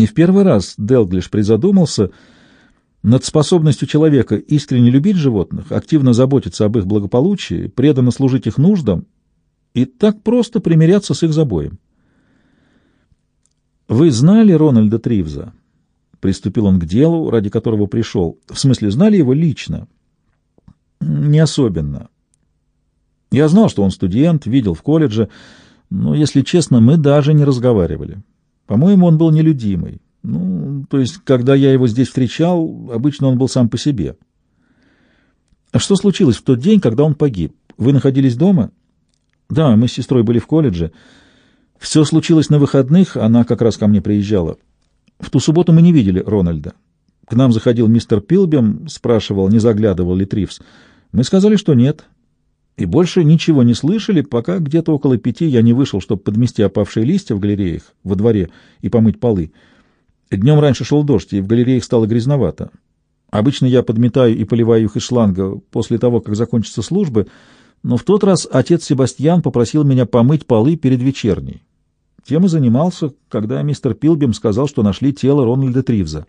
Не в первый раз Делглиш призадумался над способностью человека искренне любить животных, активно заботиться об их благополучии, преданно служить их нуждам и так просто примиряться с их забоем. «Вы знали Рональда Тривза?» Приступил он к делу, ради которого пришел. В смысле, знали его лично? Не особенно. Я знал, что он студент, видел в колледже, но, если честно, мы даже не разговаривали. По-моему, он был нелюдимый. Ну, то есть, когда я его здесь встречал, обычно он был сам по себе. А что случилось в тот день, когда он погиб? Вы находились дома? Да, мы с сестрой были в колледже. Все случилось на выходных, она как раз ко мне приезжала. В ту субботу мы не видели Рональда. К нам заходил мистер Пилбем, спрашивал, не заглядывал ли Тривс. Мы сказали, что нет. И больше ничего не слышали, пока где-то около пяти я не вышел, чтобы подмести опавшие листья в галереях, во дворе, и помыть полы. Днем раньше шел дождь, и в галереях стало грязновато. Обычно я подметаю и поливаю их из шланга после того, как закончатся службы, но в тот раз отец Себастьян попросил меня помыть полы перед вечерней. Тем и занимался, когда мистер Пилбим сказал, что нашли тело Рональда Тривза.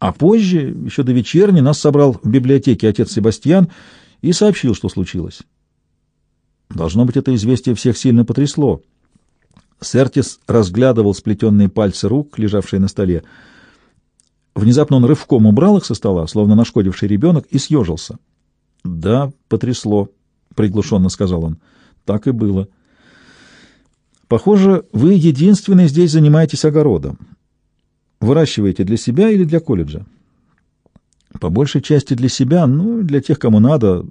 А позже, еще до вечерни, нас собрал в библиотеке отец Себастьян и сообщил, что случилось. Должно быть, это известие всех сильно потрясло. Сертис разглядывал сплетенные пальцы рук, лежавшие на столе. Внезапно он рывком убрал их со стола, словно нашкодивший ребенок, и съежился. — Да, потрясло, — приглушенно сказал он. — Так и было. — Похоже, вы единственный здесь занимаетесь огородом. Выращиваете для себя или для колледжа? — По большей части для себя, ну, для тех, кому надо.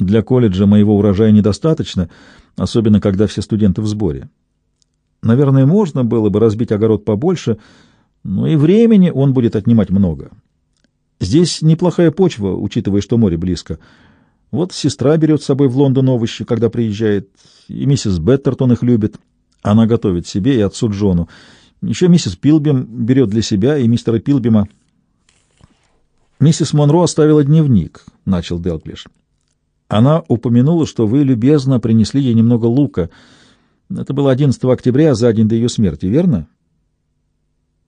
Для колледжа моего урожая недостаточно, особенно когда все студенты в сборе. Наверное, можно было бы разбить огород побольше, но и времени он будет отнимать много. Здесь неплохая почва, учитывая, что море близко. Вот сестра берет с собой в Лондон овощи, когда приезжает, и миссис Беттертон их любит. Она готовит себе и отцу Джону. Еще миссис Пилбим берет для себя и мистера Пилбима. «Миссис Монро оставила дневник», — начал Делклиш. «Она упомянула, что вы любезно принесли ей немного лука — это было 11 октября, за день до ее смерти, верно?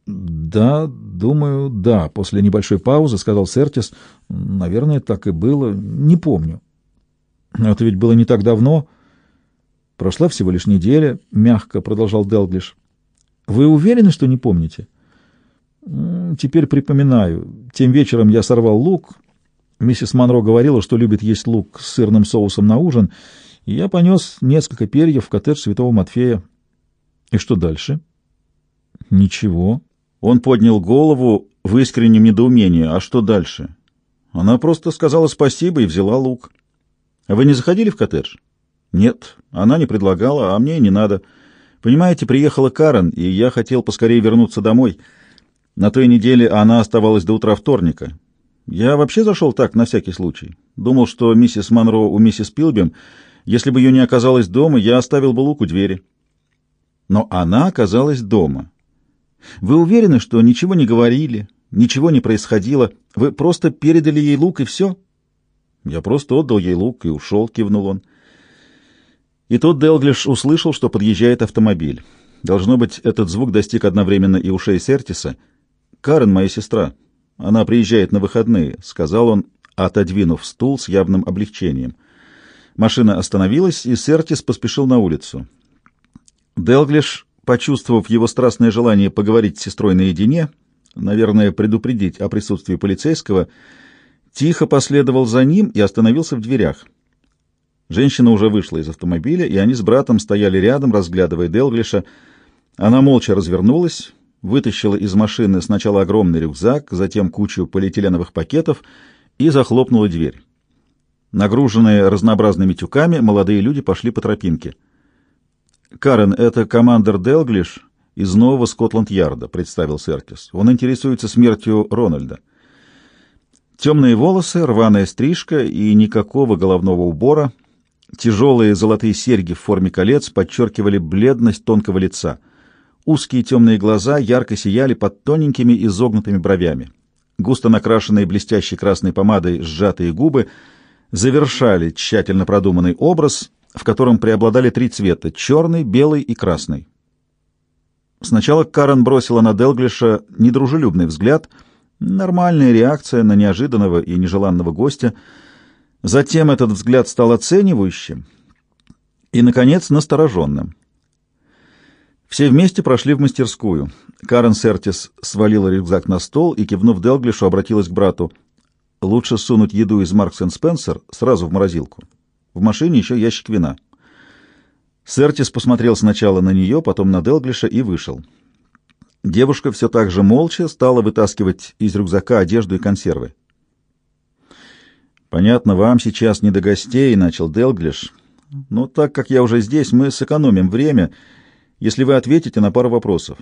Да, думаю, да. После небольшой паузы сказал Сертис. Наверное, так и было. Не помню. Это ведь было не так давно. Прошла всего лишь неделя, мягко продолжал Делглиш. Вы уверены, что не помните? Теперь припоминаю. Тем вечером я сорвал лук. Миссис Монро говорила, что любит есть лук с сырным соусом на ужин, и я понес несколько перьев в коттедж святого Матфея. И что дальше? Ничего. Он поднял голову в искреннем недоумении. А что дальше? Она просто сказала спасибо и взяла лук. А вы не заходили в коттедж? Нет, она не предлагала, а мне не надо. Понимаете, приехала Карен, и я хотел поскорее вернуться домой. На той неделе она оставалась до утра вторника. Я вообще зашел так, на всякий случай. Думал, что миссис Монро у миссис Пилбем если бы ее не оказалось дома, я оставил бы лук у двери. Но она оказалась дома. Вы уверены, что ничего не говорили, ничего не происходило? Вы просто передали ей лук и все? Я просто отдал ей лук и ушел, кивнул он. И тут Делглиш услышал, что подъезжает автомобиль. Должно быть, этот звук достиг одновременно и ушей Сертиса. «Карен, моя сестра. Она приезжает на выходные», — сказал он, отодвинув стул с явным облегчением. Машина остановилась, и Сертис поспешил на улицу. Делглиш, почувствовав его страстное желание поговорить с сестрой наедине, наверное, предупредить о присутствии полицейского, тихо последовал за ним и остановился в дверях. Женщина уже вышла из автомобиля, и они с братом стояли рядом, разглядывая Делглиша. Она молча развернулась, вытащила из машины сначала огромный рюкзак, затем кучу полиэтиленовых пакетов и захлопнула дверь. Нагруженные разнообразными тюками, молодые люди пошли по тропинке. «Карен, это командир Делглиш из нового Скотланд-Ярда», — представил Сертис. «Он интересуется смертью Рональда». Темные волосы, рваная стрижка и никакого головного убора. Тяжелые золотые серьги в форме колец подчеркивали бледность тонкого лица. Узкие темные глаза ярко сияли под тоненькими изогнутыми бровями. Густо накрашенные блестящей красной помадой сжатые губы — завершали тщательно продуманный образ, в котором преобладали три цвета — черный, белый и красный. Сначала Карен бросила на Делглиша недружелюбный взгляд, нормальная реакция на неожиданного и нежеланного гостя. Затем этот взгляд стал оценивающим и, наконец, настороженным. Все вместе прошли в мастерскую. Карен Сертис свалила рюкзак на стол и, кивнув Делглишу, обратилась к брату. «Лучше сунуть еду из Маркс энд Спенсер сразу в морозилку. В машине еще ящик вина». Сертис посмотрел сначала на нее, потом на Делглиша и вышел. Девушка все так же молча стала вытаскивать из рюкзака одежду и консервы. «Понятно, вам сейчас не до гостей», — начал Делглиш. «Но так как я уже здесь, мы сэкономим время, если вы ответите на пару вопросов.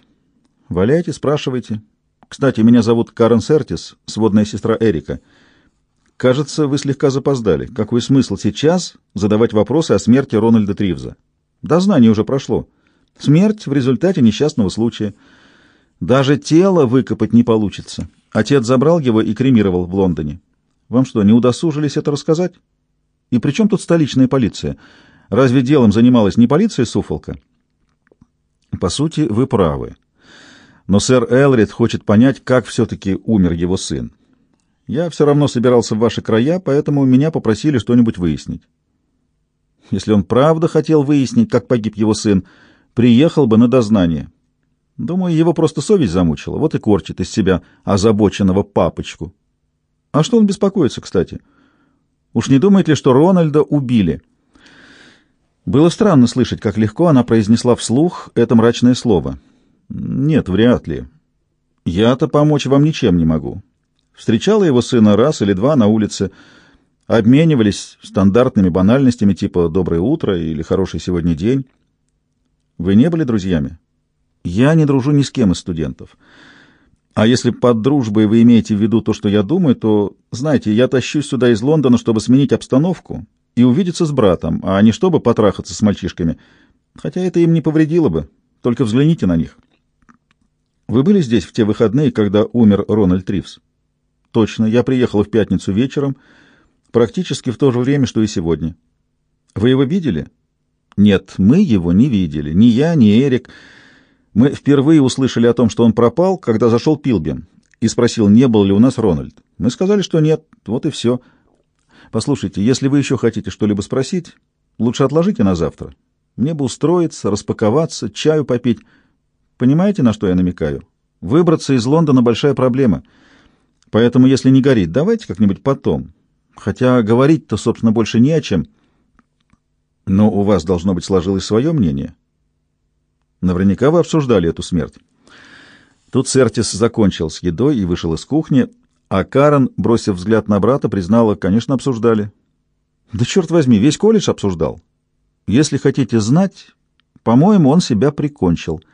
Валяйте, спрашивайте. Кстати, меня зовут Карен Сертис, сводная сестра Эрика. Кажется, вы слегка запоздали. Какой смысл сейчас задавать вопросы о смерти Рональда Тривза?» Дознание уже прошло. Смерть в результате несчастного случая. Даже тело выкопать не получится. Отец забрал его и кремировал в Лондоне. Вам что, не удосужились это рассказать? И при чем тут столичная полиция? Разве делом занималась не полиция Суфолка? По сути, вы правы. Но сэр Элрид хочет понять, как все-таки умер его сын. Я все равно собирался в ваши края, поэтому меня попросили что-нибудь выяснить. Если он правда хотел выяснить, как погиб его сын, приехал бы на дознание. Думаю, его просто совесть замучила, вот и корчит из себя озабоченного папочку. А что он беспокоится, кстати? Уж не думает ли, что Рональда убили? Было странно слышать, как легко она произнесла вслух это мрачное слово. Нет, вряд ли. Я-то помочь вам ничем не могу. Встречала его сына раз или два на улице, — обменивались стандартными банальностями типа «доброе утро» или «хороший сегодня день». Вы не были друзьями? Я не дружу ни с кем из студентов. А если под дружбой вы имеете в виду то, что я думаю, то, знаете, я тащусь сюда из Лондона, чтобы сменить обстановку и увидеться с братом, а не чтобы потрахаться с мальчишками. Хотя это им не повредило бы. Только взгляните на них. Вы были здесь в те выходные, когда умер Рональд Тривс? Точно. Я приехал в пятницу вечером — Практически в то же время, что и сегодня. Вы его видели? Нет, мы его не видели. Ни я, ни Эрик. Мы впервые услышали о том, что он пропал, когда зашел Пилбин и спросил, не был ли у нас Рональд. Мы сказали, что нет. Вот и все. Послушайте, если вы еще хотите что-либо спросить, лучше отложите на завтра. Мне бы устроиться, распаковаться, чаю попить. Понимаете, на что я намекаю? Выбраться из Лондона — большая проблема. Поэтому, если не горит, давайте как-нибудь потом. Хотя говорить-то, собственно, больше не о чем. Но у вас, должно быть, сложилось свое мнение. Наверняка вы обсуждали эту смерть. Тут Сертис закончил с едой и вышел из кухни, а Карен, бросив взгляд на брата, признала, конечно, обсуждали. Да черт возьми, весь колледж обсуждал. Если хотите знать, по-моему, он себя прикончил —